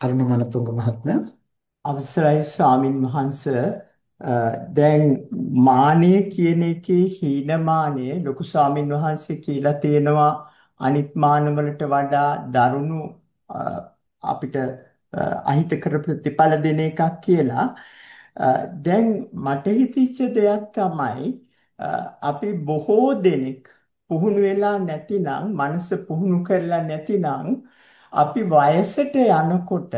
අරුණ මනතුංග මහත්මයා. අවසරයි ස්වාමින් වහන්ස. දැන් මානෙ කියන එකේ හීනමානය ලොකු ස්වාමින් වහන්සේ කියලා තියෙනවා. අනිත් මාන වලට වඩා දරුණු අපිට අහිතකර ප්‍රතිඵල දෙන එකක් කියලා. දැන් මට හිතිච්ච දෙයක් තමයි අපි බොහෝ දෙනෙක් පුහුණු වෙලා නැතිනම් මනස පුහුණු කරලා නැතිනම් අපි වයසට යනකොට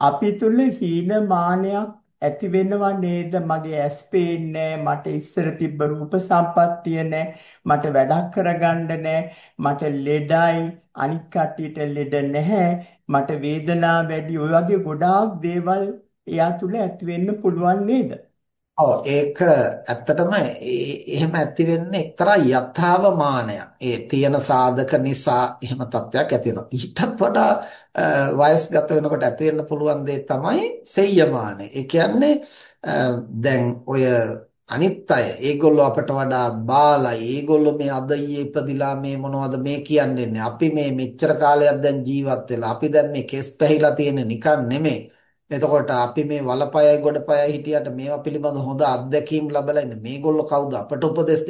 අපි තුල හීනමානයක් ඇති වෙනව නේද? මගේ ඇස් පේන්නේ මට ඉස්සර තිබ්බ රූප සම්පත්තිය මට වැඩක් කරගන්න මට ලෙඩයි අනික් කට්ටියට ලෙඩ නැහැ මට වේදනාව වැඩි. ඔය වගේ ගොඩාක් දේවල් එයා තුල ඇති වෙන්න පුළුවන් නේද? ඔව් ඒක ඇත්තටම එහෙම ඇති වෙන්නේ එක්තරා යථාවමානයක්. ඒ තියෙන සාධක නිසා එහෙම තත්ත්වයක් ඇති වෙනවා. ඊටත් වඩා වයස්ගත වෙනකොට ඇති වෙන්න පුළුවන් දේ තමයි සෙය්‍යමානය. ඒ කියන්නේ දැන් ඔය අනිත් අය ඒගොල්ලෝ අපට වඩා බාලයි ඒගොල්ලෝ මේ අද ඊයේ ඉපදිලා මේ මොනවද මේ කියන්නේ අපි මේ මෙච්චර කාලයක් දැන් ජීවත් වෙලා අපි දැන් මේ කෙස් පැහිලා තියෙන නිකන් නෙමෙයි එතකොට අපි මේ වලපයයි ගොඩපයයි හිටියට මේවා පිළිබඳ හොඳ අත්දැකීම් ලැබලා ඉන්නේ. මේගොල්ලෝ කවුද? අපට උපදෙස්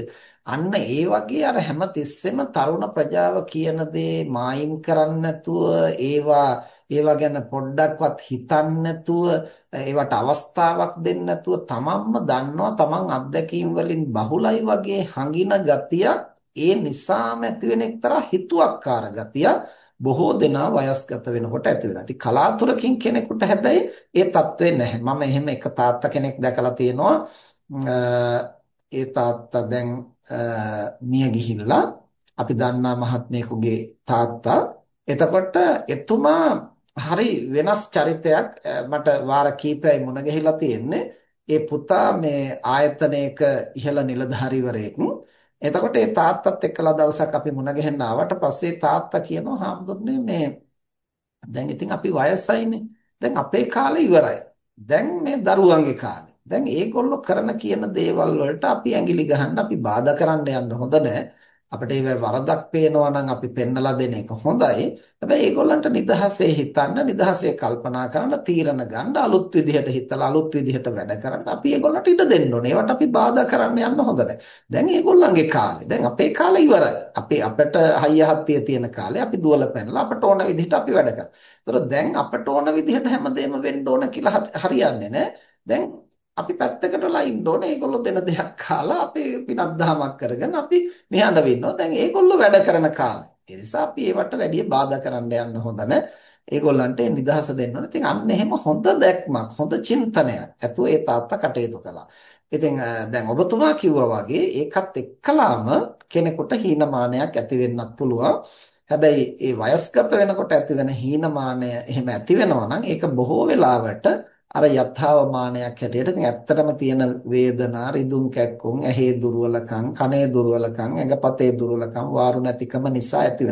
අන්න ඒ වගේ අර හැම තිස්සෙම තරුණ ප්‍රජාව කියන දේ මායිම් කරන්න නැතුව ඒවා ඒවා ගැන පොඩ්ඩක්වත් හිතන්න නැතුව ඒවට අවස්ථාවක් දෙන්න නැතුව තමන්ම දන්නවා තමන් අත්දැකීම් වලින් බහුලයි වගේ හඟින ගතියක් ඒ නිසාම ඇතිවෙන එක්තරා හිතුවක්කාර ගතියක් බොහෝ දෙනා වයස්ගත වෙනකොට ඇති වෙනවා. ඉතින් කලාතුරකින් කෙනෙකුට හැබැයි ඒ తත්වේ නැහැ. මම එහෙම එක තාත්තා කෙනෙක් දැකලා තියෙනවා. ඒ තාත්තා දැන් මිය ගිහිල්ලා අපි දන්නා මහත්මයෙකුගේ තාත්තා. එතකොට එතුමා හරි වෙනස් චරිතයක් මට වාර කීපයයි මුණ ගැහිලා තියෙන්නේ. ඒ පුතා මේ ආයතනයක ඉහළ නිලධාරීවරයෙක්. එතකොට ඒ තාත්තත් එක්කලා දවසක් අපි මුණ ගැහෙන්න ආවට පස්සේ තාත්තා කියනවා හාමුදුරනේ මේ දැන් ඉතින් අපි වයසයිනේ. දැන් අපේ කාලේ ඉවරයි. දැන් මේ දරුවන්ගේ කාලේ. දැන් ඒගොල්ලෝ කරන කියන දේවල් වලට අපි ඇඟිලි ගහන්න අපි බාධා කරන්න යන්න හොඳ නැහැ. අපිට ඒ වරදක් පේනවා නම් අපි පෙන්නලා දෙන එක හොඳයි. හැබැයි ඒගොල්ලන්ට නිදහසේ හිතන්න, නිදහසේ කල්පනා කරන්න, තීරණ ගන්න, අලුත් විදිහට හිතලා අලුත් විදිහට වැඩ කරන්න අපි ඒගොල්ලන්ට ඉඩ දෙන්න ඕනේ. ඒවට අපි බාධා කරන්න යන්න හොඳ දැන් ඒගොල්ලන්ගේ කාලේ. දැන් අපේ කාලේ ඉවරයි. අපි අපිට හයියහත්තිය තියෙන කාලේ අපි දුවල පැනලා අපට ඕන විදිහට අපි වැඩ කරනවා. ඒතර දැන් අපට ඕන විදිහට හැමදේම වෙන්න ඕන කියලා හරියන්නේ නැහැ. දැන් අපි පැත්තකටලා ඉන්න ඕනේ. ඒගොල්ලෝ දෙන දෙයක් කාලා අපි පිනක් දහමක් කරගෙන අපි නිහඬ වෙන්නවා. දැන් ඒගොල්ලෝ වැඩ කරන කාලේ. ඒ නිසා අපි ඒවට වැඩි බාධා කරන්න යන්න හොඳ ඒගොල්ලන්ට නිදහස දෙන්න ඕනේ. ඉතින් අන්න එහෙම හොඳ දැක්මක්, හොඳ චින්තනයක්. ඇතුව ඒ තාත්තා කටයුතු කළා. ඉතින් දැන් ඔබතුමා කිව්වා වගේ ඒකත් එක්කලාම කෙනෙකුට හීනමානයක් ඇති වෙන්නත් පුළුවන්. හැබැයි ඒ වයස්ගත වෙනකොට ඇතිවෙන හීනමානය එහෙම ඇති වෙනවා නම් ඒක බොහෝ වෙලාවට අර යථාවමානයක් හැටියට ඉතින් ඇත්තටම තියෙන වේදනා රිදුම් කැක්කුම් ඇහි දුර්වලකම් කනේ දුර්වලකම් ඇඟපතේ දුර්වලකම් වාරු නැතිකම නිසා ඇති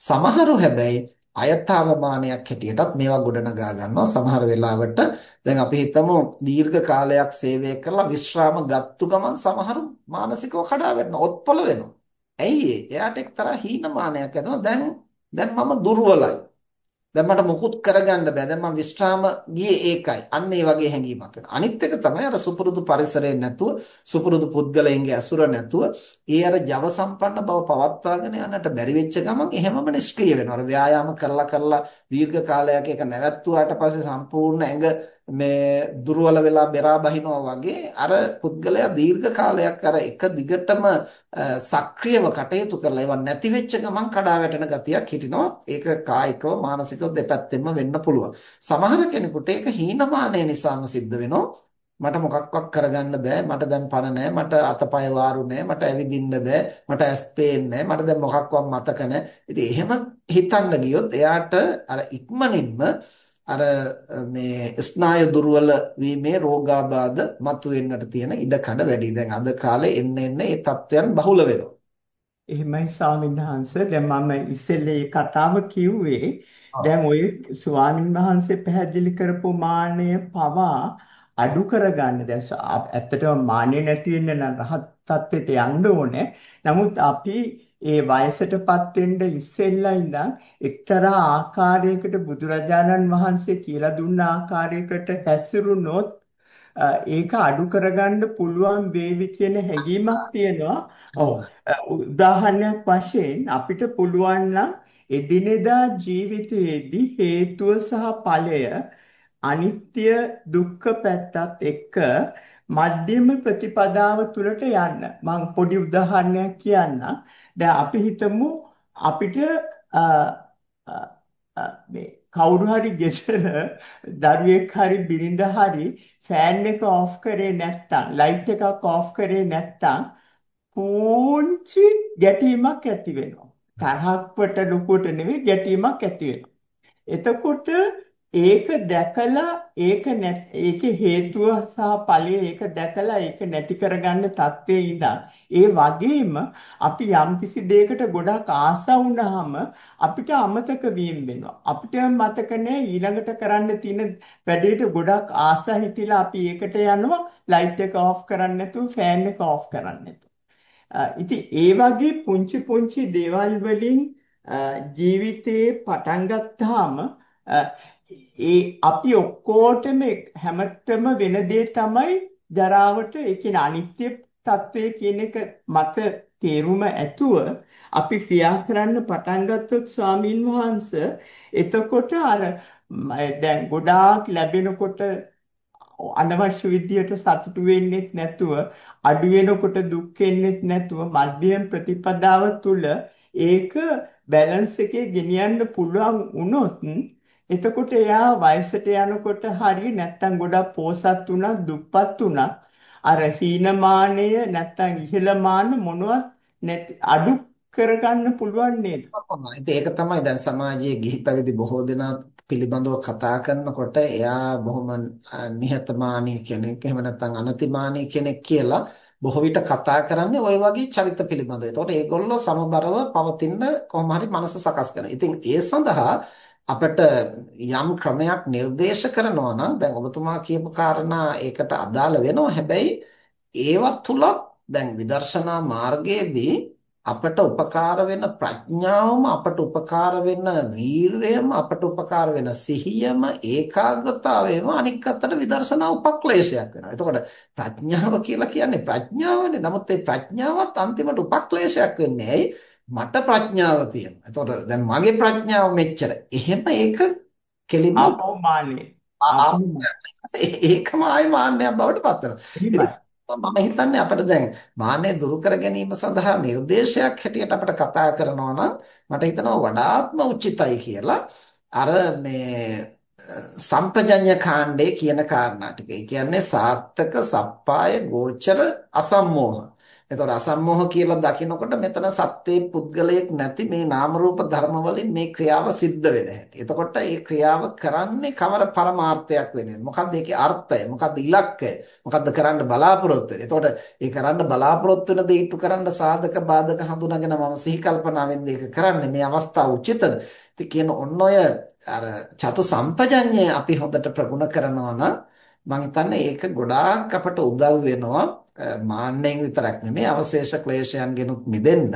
සමහරු හැබැයි අයථාවමානයක් හැටියටත් මේවා ගොඩනගා ගන්නවා. සමහර වෙලාවට දැන් අපි හිතමු දීර්ඝ කාලයක් සේවය කරලා විශ්‍රාම ගත්තු ගමන් සමහරු මානසිකව කඩා වැටෙනවා ඔත්පල වෙනවා. ඇයි එයාට එක්තරා හීනමානයක් ඇතිවෙනවා දැන් දැන් මම දුර්වලයි. දැන් මට මුකුත් කරගන්න බෑ. දැන් මම විශ්‍රාම ගියේ ඒකයි. අන්න ඒ වගේ හැඟීමක් වෙනවා. අනිත් එක තමයි අර සුපුරුදු පරිසරයෙන් නැතුව, සුපුරුදු පුද්ගලයන්ගේ ඇසුර නැතුව, ඒ අර ජව සම්පන්න බව පවත්වාගෙන යන්නට බැරි වෙච්ච ගමන් එහෙමම නිෂ්ක්‍රිය වෙනවා. අර ව්‍යායාම කරලා කරලා දීර්ඝ කාලයක් ඒක නැවැත්තුවාට පස්සේ සම්පූර්ණ ඇඟ මේ දුර්වල වෙලා බෙරා බහිනවා වගේ අර පුද්ගලයා දීර්ඝ කාලයක් අර එක දිගටම සක්‍රියව කටයුතු කරලා ඒවා නැති වෙච්ච ගමන් කඩා වැටෙන ගතියක් හිටිනවා. ඒක කායිකව මානසිකව දෙපැත්තෙන්ම වෙන්න පුළුවන්. සමහර කෙනෙකුට ඒක හීනමානය නිසාම සිද්ධ වෙනවා. මට මොකක්වත් කරගන්න බෑ. මට දැන් පණ නැහැ මට අතපය වාරු නැහැ මට ඇවිදින්න බෑ. මට ඇස් පේන්නේ නැහැ මට දැන් මොකක්වත් මතක නැහැ ඉතින් එහෙම හිතන්න ගියොත් එයාට අර ඉක්මනින්ම අර මේ ස්නායු දුර්වල වීමේ රෝගාබාධ මතුවෙන්නට තියෙන ඉඩකඩ වැඩි. දැන් අද කාලේ එන්න එන්න ඒ තත්ත්වයන් බහුල වෙනවා. එහෙමයි ස්වාමීන් වහන්සේ දැන් මම ඉස්සෙල්ලේ කතාව කිව්වේ දැන් ওই ස්වාමීන් වහන්සේ පැහැදිලි කරපු මාන්නය පවා අඩු කරගන්න දැන් ඇත්තටම මාන්නය නැති වෙන්න නම් රහත් තත්ත්වයට යන්න ඕනේ. නමුත් අපි ඒ වයසටපත් වෙන්න ඉස්සෙල්ලා ඉඳන් එක්තරා ආකාරයකට බුදුරජාණන් වහන්සේ කියලා දුන්න ආකාරයකට හැසිරුණොත් ඒක අඩු කරගන්න පුළුවන් වේවි කියන හැඟීමක් තියෙනවා. ඔව්. උදාහරණයක් වශයෙන් අපිට පුළුවන් නම් එදිනෙදා ජීවිතයේදී හේතුව සහ ඵලය අනිත්‍ය දුක්ඛ පැත්තත් එක්ක මධ්‍යම ප්‍රතිපදාව තුළට යන්න. මම පොඩි උදාහරණයක් කියන්නම්. දැන් අපි හිතමු අපිට මේ කවුරු හරි ගෙදර දරුවෙක් හරි බිරිඳ හරි ෆෑන් එක ඔෆ් කරේ නැත්තම් ලයිට් එකක් ඔෆ් කරේ නැත්තම් පුංචි ගැටීමක් ඇති වෙනවා. තරහක්වට ලොකුවට නෙවෙයි ගැටීමක් ඇති වෙනවා. එතකොට ඒක දැකලා ඒක ඒකේ හේතුව සහ ඵලය ඒක දැකලා ඒක නැති කරගන්න තත්ත්වයේ ඉඳන්. ඒ වගේම අපි යම්කිසි දෙයකට ගොඩක් ආසා වුණාම අපිට අමතක වීම වෙනවා. අපිට මතක ඊළඟට කරන්න තියෙන වැඩේට ගොඩක් ආසා හිතිලා අපි ඒකට යනවා. ලයිට් එක ඔෆ් කරන්න නැතුව ෆෑන් එක ඔෆ් කරන්න නැතුව. ඉතින් ඒ වගේ පුංචි පුංචි දේවල් වලින් ජීවිතේ පටන් ගත්තාම ඒ අපි ඔක්කොටම හැමතෙම වෙන දේ තමයි ජරාවට ඒ කියන්නේ අනිත්‍ය తත්වය කියන එක මත තේරුම ඇතුව අපි ක්‍රියා කරන්න පටන් ගත්තොත් ස්වාමින් වහන්සේ එතකොට අර දැන් ගොඩාක් ලැබෙනකොට අනවශ්‍ය විදියට සතුටු වෙන්නෙත් නැතුව අඩු වෙනකොට දුක් වෙන්නෙත් නැතුව මධ්‍යම ප්‍රතිපදාව තුල ඒක බැලන්ස් එකේ ගෙනියන්න පුළුවන් වුණොත් එතකොට එයා වයසට යනකොට හරිය නැත්තම් ගොඩක් පෝසත් වුණා දුප්පත් වුණා අර හීනමානය නැත්තම් ඉහළමාන මොනවත් නැති අඩු කරගන්න පුළුවන් නේද? ඒක තමයි දැන් සමාජයේ ගිහි පැවිදි බොහෝ දෙනා පිළිබඳව කතා කරනකොට එයා බොහොම නිහතමානී කෙනෙක් එහෙම නැත්නම් අනතිමානී කෙනෙක් කියලා බොහෝ විට කතා කරන්නේ ওই වගේ චරිත පිළිබඳව. ඒතකොට ඒගොල්ලෝ සමබරව පවතින කොහොම හරි මනස සකස් කරනවා. ඉතින් ඒ සඳහා අපිට යම් ක්‍රමයක් නිර්දේශ කරනවා නම් දැන් ඔබතුමා කියපු කාරණා ඒකට අදාළ වෙනවා. හැබැයි ඒවත් තුලත් දැන් විදර්ශනා මාර්ගයේදී අපට උපකාර වෙන ප්‍රඥාවම අපට උපකාර වෙන වීරයම අපට උපකාර වෙන සිහියම ඒකාග්‍රතාවයම අනික් අතට විදර්ශනා උපක්ලේශයක් වෙනවා. එතකොට ප්‍රඥාව කියලා කියන්නේ ප්‍රඥාවනේ. නමුත් ඒ ප්‍රඥාවත් අන්තිමට උපක්ලේශයක් වෙන්නේ ඇයි? මට ප්‍රඥාව තියෙනවා. එතකොට දැන් මගේ ප්‍රඥාව මෙච්චර. එහෙම ඒක කෙලින්ම අපෝමානේ. ඒකම ආයේ මාන්නයක් බවට පත් වෙනවා. මම හිතන්නේ අපිට දැන් මාන්නය දුරු කර ගැනීම සඳහා නිර්දේශයක් හැටියට අපිට කතා කරනවා නම් මට හිතෙනවා වඩාත්ම උචිතයි කියලා. අර මේ සම්පජඤ්ඤ කාණ්ඩේ කියන කාරණා ටික. ඒ කියන්නේ සාත්තක, සප්පාය, ගෝචර, අසම්මෝහ. එතකොට අසම්මෝහ කියලා දකිනකොට මෙතන සත්‍යයේ පුද්ගලයෙක් නැති මේ නාම රූප ධර්ම වලින් මේ ක්‍රියාව සිද්ධ වෙන හැටි. එතකොට මේ ක්‍රියාව කරන්නේ කවර පරමාර්ථයක් වෙන්නේ? මොකක්ද ඒකේ අර්ථය? මොකක්ද ඉලක්කය? මොකක්ද කරන්න බලාපොරොත්තු වෙන්නේ? එතකොට ඒ කරන්න බලාපොරොත්තු වෙන දේ ඉටු කරන්න සාධක බාධක හඳුනාගෙන මම සිහි කල්පනාවෙන් මේක කරන්නේ. මේ අවස්ථාව උචිතද? ඉතින් කියන ඔන්න ඔය අර චතු සම්පජඤ්ඤය අපි හොඳට ප්‍රගුණ කරනවා නම් මම හිතන්නේ ඒක ගොඩාක් අපට උදව් වෙනවා මාන්නෙන් විතරක් නෙමෙයි අවශේෂ ක්ලේශයන්ගෙනුත් මිදෙන්න.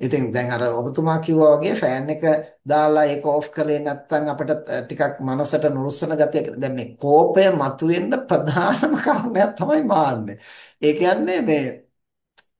ඉතින් දැන් අර ඔබතුමා කිව්වා වගේ ෆෑන් එක දාලා ඒක ඕෆ් කළේ නැත්නම් අපිට ටිකක් මනසට නුරුස්සන ගතිය දැන් මේ කෝපය මතුවෙන්න ප්‍රධානම කාරණයක් තමයි මාන්නේ. ඒ කියන්නේ මේ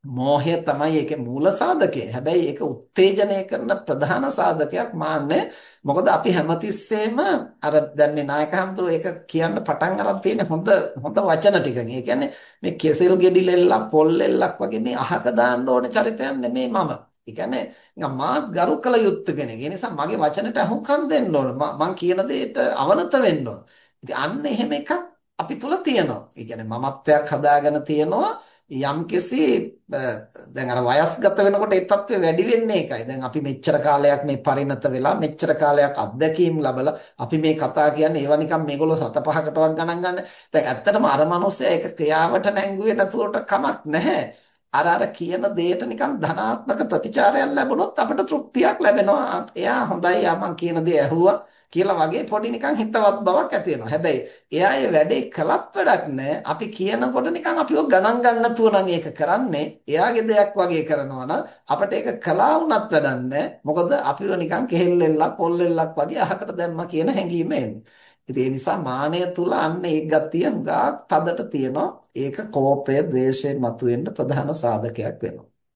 මෝහය තමයි ඒකේ මූල සාධකය. හැබැයි ඒක උත්තේජනය කරන ප්‍රධාන සාධකයක් මාන්නේ. මොකද අපි හැමතිස්සෙම අර දැන් මේ නායක හඳුරෝ ඒක කියන්න පටන් අරන් තියෙන හොඳ හොඳ වචන ටිකකින්. ඒ කියන්නේ මේ කෙසෙල් ගෙඩි ලෙල්ලක් පොල් ලෙල්ලක් වගේ මේ අහක දාන්න ඕනේ චරිතයක් නෙමේ මම. ඒ කියන්නේ නිකන් මාත් ගරු කළ යුත්තේ කෙනෙක්. ඒ නිසා මගේ වචනට අහුම්කම් දෙන්න ඕන. මම කියන දෙයට අවනත වෙන්න ඕන. ඉතින් අන්න එහෙම එකක් අපි තුල තියෙනවා. ඒ කියන්නේ මමත්වයක් හදාගෙන තියෙනවා. යම්කිසි දැන් අර වයස්ගත වෙනකොට ඒ තත්ත්වය වැඩි වෙන්නේ ඒකයි. දැන් අපි මෙච්චර කාලයක් මේ පරිණත වෙලා මෙච්චර කාලයක් අත්දැකීම් ලැබලා අපි මේ කතා කියන්නේ ඒවා නිකන් මේගොල්ලෝ සත පහකටවත් ගණන් ගන්න. දැන් ඇත්තටම අර මිනිස්සයා ඒක ක්‍රියාවට නැංගුවේ නැතුවට කමක් නැහැ. අර අර කියන දෙයට නිකන් ධනාත්මක ප්‍රතිචාරයක් ලැබුණොත් අපිට තෘප්තියක් ලැබෙනවා. එයා හොඳයි යා මං කියන දේ ඇහුවා. කියලා වගේ පොඩි නිකන් හිතවත් බවක් ඇති වෙනවා. හැබැයි එයා ඒ වැඩේ කළත් වැඩක් නැහැ. අපි කියනකොට නිකන් අපිව ගණන් ගන්න නැතුව නම් ඒක කරන්නේ. එයාගේ දෙයක් වගේ කරනවා නම් අපිට ඒක කළා වුණත් වැඩක් මොකද අපිව නිකන් කෙහෙල්ලෙල්ලක් පොල්ලෙල්ලක් වගේ අහකට දැම්මා කියන හැඟීම එන්නේ. ඉතින් ඒ නිසා මානය තුල අන්න ඒ ගතිය හුඟක් තදට තියෙනවා. ඒක කෝපය, ද්වේෂය මතුවෙන්න ප්‍රධාන සාධකයක් වෙනවා.